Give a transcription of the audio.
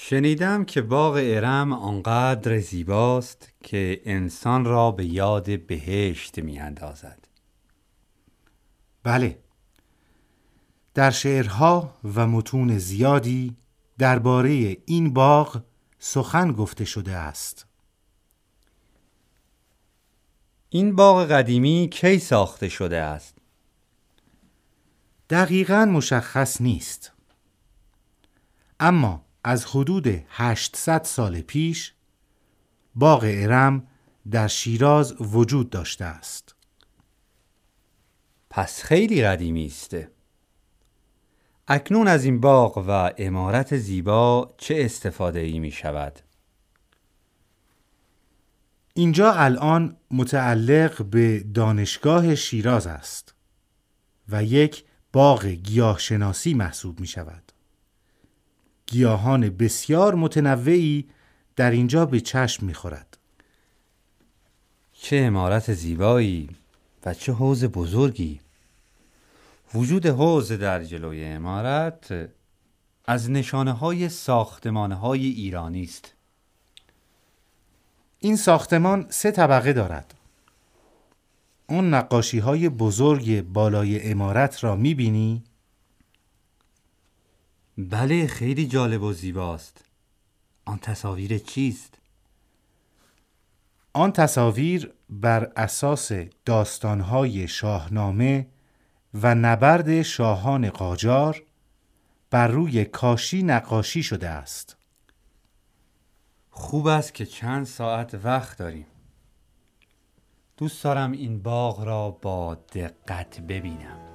شنیدم که باغ ارم آنقدر زیباست که انسان را به یاد بهشت می اندازد. بله در شعرها و متون زیادی درباره این باغ سخن گفته شده است این باغ قدیمی کی ساخته شده است؟ دقیقا مشخص نیست اما از حدود 800 سال پیش باغ ارم در شیراز وجود داشته است پس خیلی قدیمی است. اکنون از این باغ و امارت زیبا چه استفاده ای می شود؟ اینجا الان متعلق به دانشگاه شیراز است و یک باغ گیاهشناسی محسوب می شود. گیاهان بسیار متنوعی در اینجا به چشم می خورد. چه امارت زیبایی و چه حوز بزرگی وجود حوز در جلوی امارت از نشانه های ساختمان های ایرانی است این ساختمان سه طبقه دارد. اون نقاشی های بزرگ بالای امارت را می بینی؟ بله خیلی جالب و زیباست. آن تصاویر چیست؟ آن تصاویر بر اساس داستانهای شاهنامه و نبرد شاهان قاجار بر روی کاشی نقاشی شده است. خوب است که چند ساعت وقت داریم. دوست دارم این باغ را با دقت ببینم.